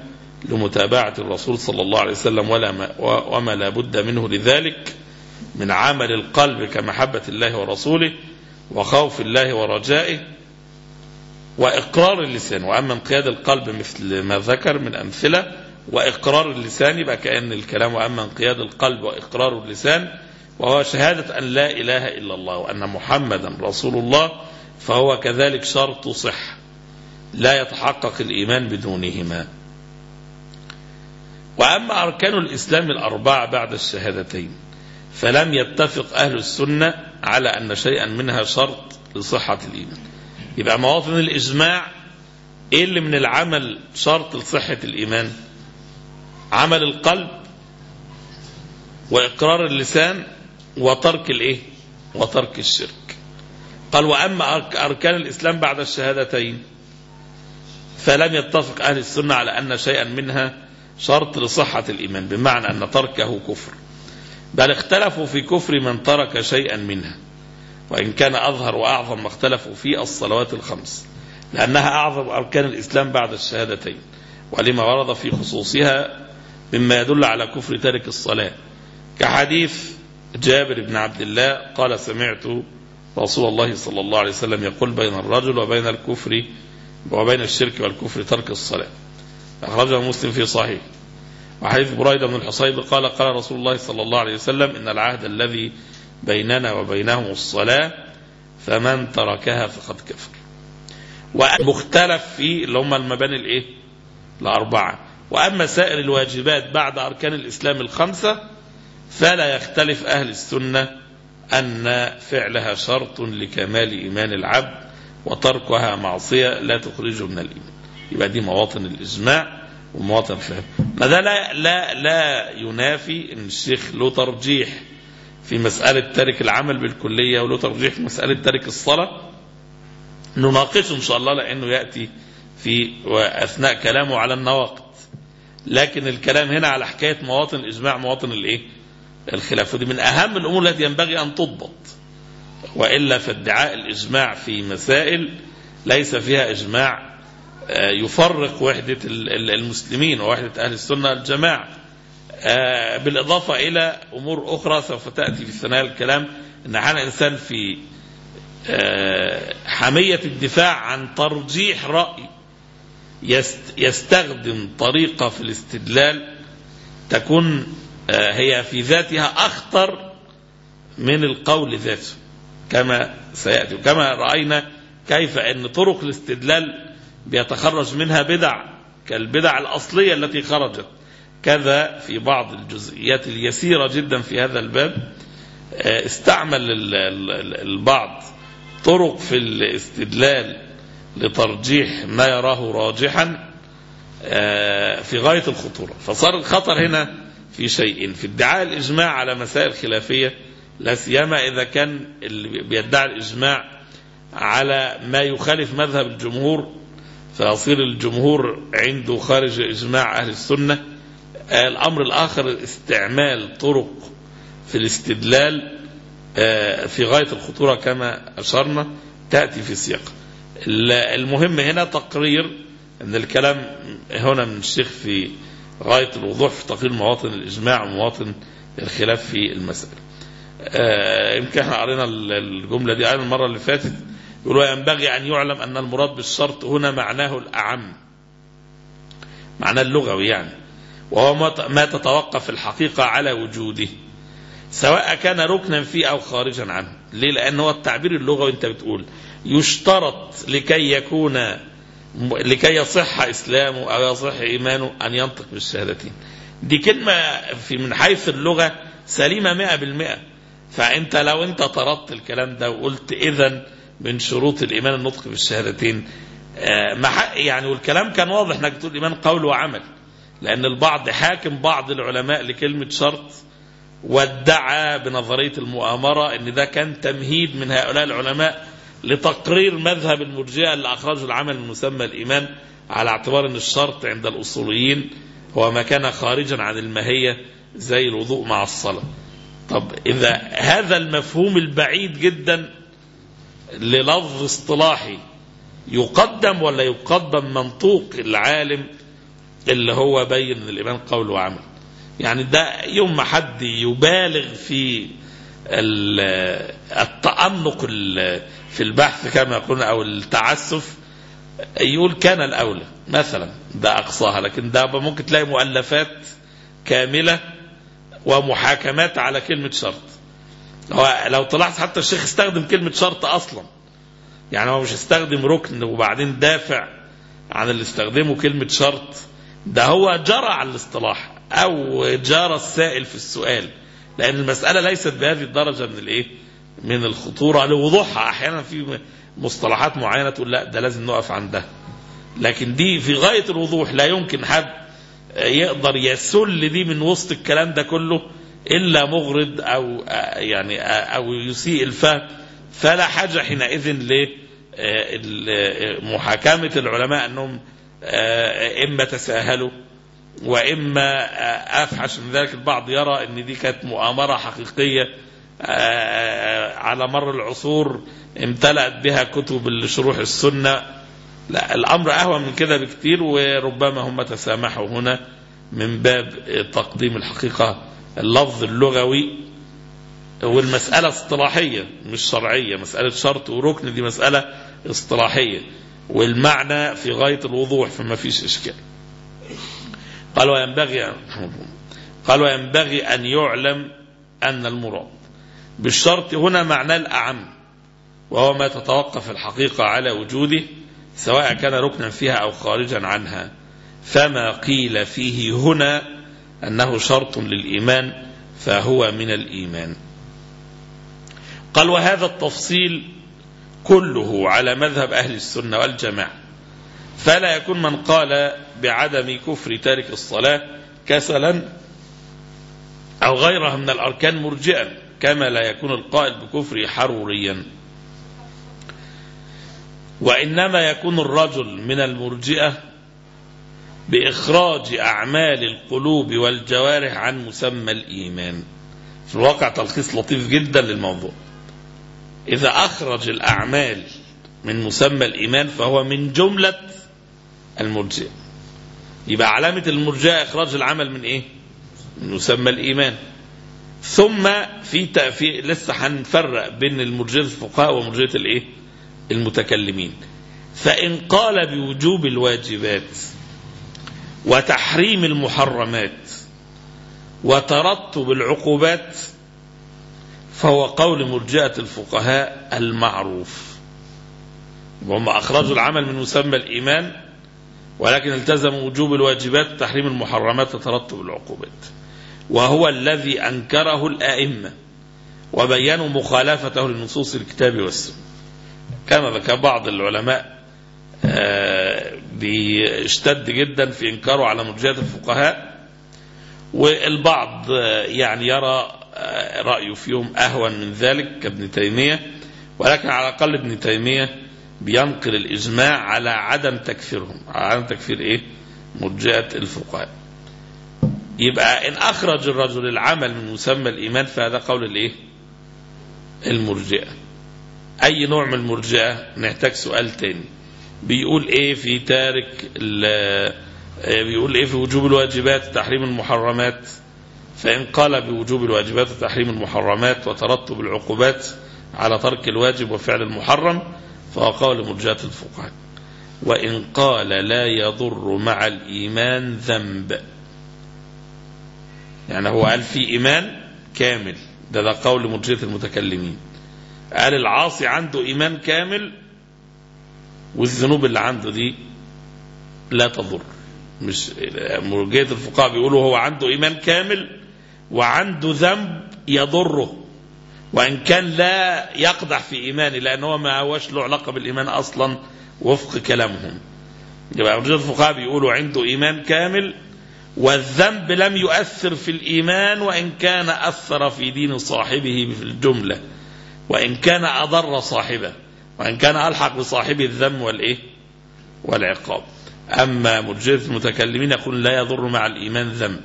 لمتابعة الرسول صلى الله عليه وسلم ولا ما وما لا بد منه لذلك من عمل القلب كمحبة الله ورسوله وخوف الله ورجائه وإقرار اللسان. وأما انقياد القلب مثل ما ذكر من أمثلة وإقرار اللسان يبقى كأن الكلام وأما انقياد القلب وإقرار اللسان وهو شهادة أن لا إله إلا الله وأن محمدا رسول الله فهو كذلك شرط صح. لا يتحقق الإيمان بدونهما. وأما أركان الإسلام الأربعة بعد الشهادتين فلم يتفق أهل السنة على أن شيئا منها شرط لصحة الإيمان. يبقى مواطن الإجماع إيه اللي من العمل شرط لصحة الإيمان؟ عمل القلب وإقرار اللسان وترك الإيه؟ وترك الشرك. قال وأما أركان الإسلام بعد الشهادتين فلم يتفق أهل السنة على أن شيئا منها شرط لصحة الإيمان بمعنى أن تركه كفر. بل اختلفوا في كفر من ترك شيئا منها. وإن كان أظهر وأعظم ما اختلفوا فيه الصلوات الخمس لأنها أعظم أركان الإسلام بعد الشهادتين ولما ورد في خصوصها مما يدل على كفر تارك الصلاة. كحديث جابر بن عبد الله قال سمعت رسول الله صلى الله عليه وسلم يقول بين الرجل وبين الكفر وبين الشرك والكفر ترك الصلاة. أخرجه مسلم في صحيح. وحديث بريدة بن الحصيب قال قال رسول الله صلى الله عليه وسلم إن العهد الذي بيننا وبينهم الصلاة فمن تركها فقد كفر. ومختلف في اللي هم المباني الإيه؟ الأربعة. وأما سائر الواجبات بعد أركان الإسلام الخمسة فلا يختلف أهل السنة أن فعلها شرط لكمال إيمان العبد وتركها معصية لا تخرجه من الإيمان. يبقى دي مواطن الإجماع ومواطن فهم ما ده لا, لا, لا ينافي أن الشيخ له ترجيح. في مسألة ترك العمل بالكلية وله ترجيح في مسألة ترك الصلاة نناقشه إن شاء الله لأنه يأتي في أثناء كلامه على النواقض. لكن الكلام هنا على حكاية مواطن الإجماع مواطن الإيه؟ الخلاف. ودي من أهم الأمور التي ينبغي أن تضبط. وإلا فادعاء الإجماع في مسائل ليس فيها إجماع آه، يفرق وحدة ال- ال- المسلمين ووحدة أهل السنة الجماعة بالإضافة إلى أمور أخرى سوف تأتي في ثنايا الكلام أن أحيانا الإنسان في آه، حمية الدفاع عن ترجيح رأي يست- يستخدم طريقة في الاستدلال تكون آه، هي في ذاتها أخطر من القول ذاته كما سيأتي. وكما رأينا كيف أن طرق الاستدلال بيتخرج منها بدع كالبدع الأصلية التي خرجت. كذا في بعض الجزئيات اليسيرة جدا في هذا الباب. آه، استعمل ال- ال- البعض طرق في الاستدلال لترجيح ما يراه راجحا آه، في غاية الخطورة. فصار الخطر هنا في شيء في ادعاء الإجماع على مسائل خلافية لا سيما إذا كان اللي بيدعي الإجماع على ما يخالف مذهب الجمهور. فيصير الجمهور عنده خارج إجماع أهل السنة. الأمر الآخر استعمال طرق في الاستدلال آه، في غاية الخطورة كما أشرنا تأتي في سياق ال- المهم هنا تقرير أن الكلام هنا من الشيخ في غاية الوضوح في تقرير مواطن الإجماع ومواطن الخلاف في المسألة. آه، يمكن إحنا قرينا ال- الجملة دي. قرينا المرة اللي فاتت يقولوا ينبغي أن يعلم أن المراد بالشرط هنا معناه الأعم معناه اللغوي يعني. وهو ما تتوقف الحقيقة على وجوده سواء كان ركنا فيه أو خارجا عنه. ليه؟ لأن هو التعبير اللغوي أنت بتقول. يشترط لكي يكون لكي يصح إسلامه أو يصح إيمانه أن ينطق بالشهادتين. دي كلمة في من حيث اللغة سليمة مئة بالمئة. فأنت لو أنت طردت الكلام ده وقلت إذا من شروط الإيمان النطق بالشهادتين آه، يعني والكلام كان واضح إنك تقول إيمان قول وعمل. لأن البعض حاكم بعض العلماء لكلمة شرط وادعى بنظرية المؤامرة إن ده كان تمهيد من هؤلاء العلماء لتقرير مذهب المرجئة اللي اخرجوا العمل من مسمى الإيمان على اعتبار إن الشرط عند الأصوليين هو ما كان خارجا عن الماهية زي الوضوء مع الصلاة. طب إذا هذا المفهوم البعيد جدا للفظ اصطلاحي يقدم ولا يقدم منطوق العالم اللي هو بين ان الايمان قول وعمل. يعني ده يوم ما حد يبالغ في ال- التأنق ال- في البحث كما يقولون أو التعسف يقول كان الأولى مثلا ده أقصاها. لكن ده ممكن تلاقي مؤلفات كاملة ومحاكمات على كلمة شرط. لو طلعت حتى الشيخ استخدم كلمة شرط أصلا. يعني هو مش استخدم ركن وبعدين دافع عن اللي استخدمه كلمة شرط ده هو جرى على الاصطلاح أو جرى السائل في السؤال. لأن المسألة ليست بهذه الدرجة من الإيه؟ من الخطورة لوضوحها. أحيانا في مصطلحات معينة تقول لا ده لازم نقف عندها لكن دي في غاية الوضوح لا يمكن حد يقدر يسل دي من وسط الكلام ده كله إلا مغرض أو يعني أو يسيء الفهم. فلا حاجة حينئذ ل محاكمة العلماء أنهم إما تساهلوا وإما أفحش من ذلك. البعض يرى إن دي كانت مؤامرة حقيقية على مر العصور امتلأت بها كتب شروح السنة. لا الأمر أهون من كده بكتير وربما هم تسامحوا هنا من باب تقديم الحقيقة اللفظ اللغوي والمسألة اصطلاحية مش شرعية. مسألة شرط وركن دي مسألة اصطلاحية. والمعنى في غاية الوضوح فما فيش إشكال. قال وينبغي قال وينبغي أن يعلم أن المراد. بالشرط هنا معناه الأعم وهو ما تتوقف الحقيقة على وجوده سواء كان ركنا فيها أو خارجا عنها. فما قيل فيه هنا أنه شرط للإيمان فهو من الإيمان. قال وهذا التفصيل كله على مذهب أهل السنة والجماعة. فلا يكون من قال بعدم كفر تارك الصلاة كسلا أو غيرها من الأركان مرجئا كما لا يكون القائل بكفره حروريا. وإنما يكون الرجل من المرجئة بإخراج أعمال القلوب والجوارح عن مسمى الإيمان. في الواقع تلخيص لطيف جدا للموضوع. إذا أخرج الأعمال من مسمى الإيمان فهو من جملة المرجئة يبقى علامة المرجئة إخراج العمل من إيه؟ من مسمى الإيمان ثم في في لسه هنفرق بين المرجئة الفقهاء ومرجئة الإيه؟ المتكلمين فإن قال بوجوب الواجبات وتحريم المحرمات وترتب العقوبات فهو قول مرجئة الفقهاء المعروف. وهم أخرجوا العمل من مسمى الإيمان ولكن التزموا وجوب الواجبات تحريم المحرمات وترتب العقوبات. وهو الذي أنكره الآئمة وبينوا مخالفته لنصوص الكتاب والسنة. كما ذكر بعض العلماء بيشتد جدا في إنكاره على مرجئة الفقهاء والبعض يعني يرى رأيه فيهم أهون من ذلك كابن تيمية ولكن على الأقل ابن تيمية بينقل الإجماع على عدم تكفيرهم. على عدم تكفير إيه؟ مرجئة الفقهاء. يبقى إن أخرج الرجل العمل من مسمى الإيمان فهذا قول الإيه؟ المرجئة. أي نوع من المرجئة؟ نحتاج سؤال تاني. بيقول إيه في تارك بيقول إيه في وجوب الواجبات تحريم المحرمات؟ فإن قال بوجوب الواجبات وتحريم المحرمات وترتب العقوبات على ترك الواجب وفعل المحرم فهو قول مرجئة الفقهاء. وإن قال لا يضر مع الإيمان ذنب. يعني هو قال في إيمان كامل. ده ده قول مرجئة المتكلمين. قال العاصي عنده إيمان كامل والذنوب اللي عنده دي لا تضر. مش مرجئة الفقهاء بيقولوا هو عنده إيمان كامل وعنده ذنب يضره وإن كان لا يقدح في إيمانه لأن هو ما هوش له علاقة بالإيمان أصلا وفق كلامهم. يبقى مرجئة الفقهاء بيقولوا عنده إيمان كامل والذنب لم يؤثر في الإيمان وإن كان أثر في دين صاحبه في الجملة وإن كان أضر صاحبه وإن كان ألحق بصاحبه الذم والإيه؟ والعقاب. أما مرجئة المتكلمين يقول لا يضر مع الإيمان ذنب.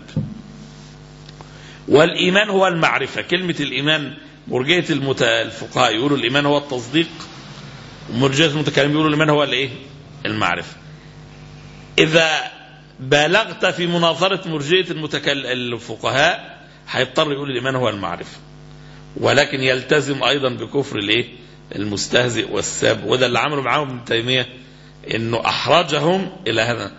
والإيمان هو المعرفة. كلمة الإيمان المت... الفقهاء يقولوا الإيمان هو التصديق ومرجئة المتكلمين يقولوا الإيمان هو الإيه؟ المعرفة. إذا بالغت في مناظرة مرجئة المتكل... الفقهاء هيضطر يقول الإيمان هو المعرفة. ولكن يلتزم أيضا بكفر الإيه؟ المستهزئ والساب. وده اللي عمله معاهم ابن تيمية إنه أحرجهم إلى هذا.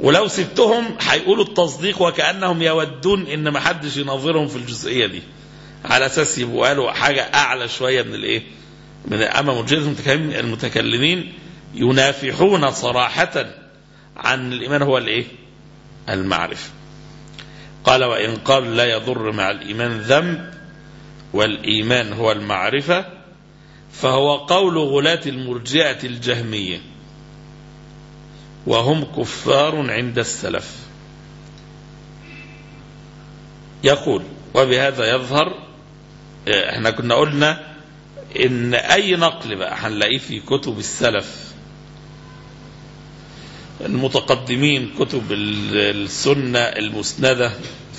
ولو سبتهم هيقولوا التصديق وكأنهم يودون إن ما حدش يناظرهم في الجزئية دي. على أساس يبقوا قالوا حاجة أعلى شوية من الإيه؟ من أما المتكلمين, المتكلمين ينافحون صراحة عن الإيمان هو الإيه؟ المعرفة. قال وإن قال لا يضر مع الإيمان ذنب والإيمان هو المعرفة فهو قول غلاة المرجئة الجهمية. وهم كفار عند السلف. يقول وبهذا يظهر إحنا كنا قلنا إن أي نقل بقى هنلاقيه في كتب السلف. المتقدمين كتب السنة المسندة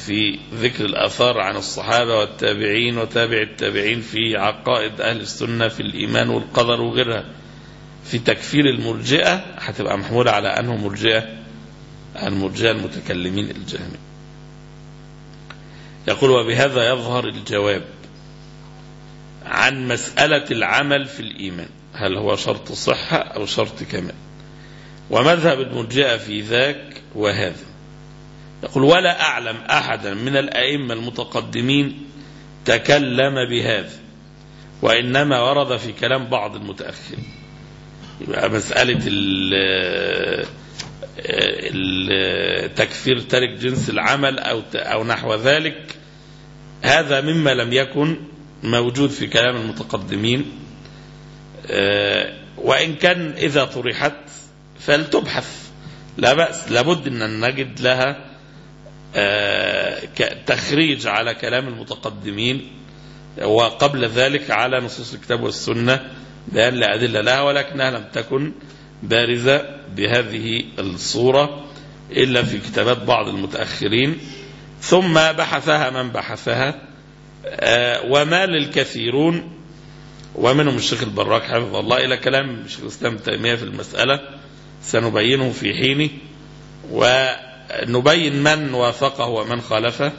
في ذكر الآثار عن الصحابة والتابعين وتابع التابعين في عقائد أهل السنة في الإيمان والقدر وغيرها. في تكفير المرجئة هتبقى محمولة على أنه مرجئة المرجئة المتكلمين الجهمي يقول وبهذا يظهر الجواب عن مسألة العمل في الإيمان. هل هو شرط صحة أو شرط كمال؟ ومذهب المرجئة في ذاك وهذا. يقول ولا أعلم أحدا من الأئمة المتقدمين تكلم بهذا وإنما ورد في كلام بعض المتأخرين. يبقى مسألة تكفير ترك جنس العمل أو أو نحو ذلك هذا مما لم يكن موجود في كلام المتقدمين. وإن كان إذا طرحت فلتبحث. لا بأس لابد أن نجد لها تخريج على كلام المتقدمين وقبل ذلك على نصوص الكتاب والسنة. بيان لأدلة لها ولكنها لم تكن بارزة بهذه الصورة إلا في كتابات بعض المتأخرين. ثم بحثها من بحثها آه، ومال الكثيرون ومنهم الشيخ البراك حفظه الله إلى كلام شيخ الإسلام تيمية في المسألة سنبينه في حينه. ونبين من وافقه ومن خالفه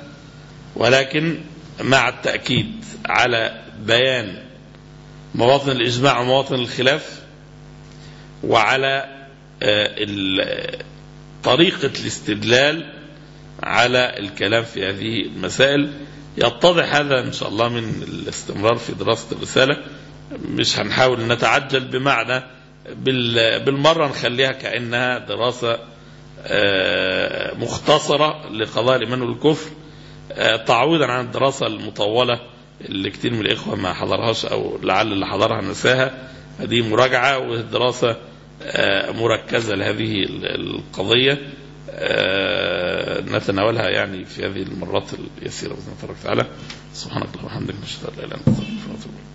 ولكن مع التأكيد على بيان مواطن الإجماع ومواطن الخلاف وعلى آه، طريقة الاستدلال على الكلام في هذه المسائل. يتضح هذا إن شاء الله من الاستمرار في دراسة الرسالة. مش هنحاول نتعجل بمعنى بال- بالمرة نخليها كأنها دراسة آه، مختصرة لقضاء الإيمان والكفر آه، تعويضا عن الدراسة المطولة اللي كتير من الإخوة ما حضرهاش أو لعل اللي حضرها نساها. هذه مراجعة ودراسة آه، مركزة لهذه ال- القضية. آه، نتناولها يعني في هذه المرات اليسيرة بإذن الله وتعالى. سبحانك اللهم وبحمدك نشهد أن لا إله إلا أنت نستغفرك ونتوب إليك.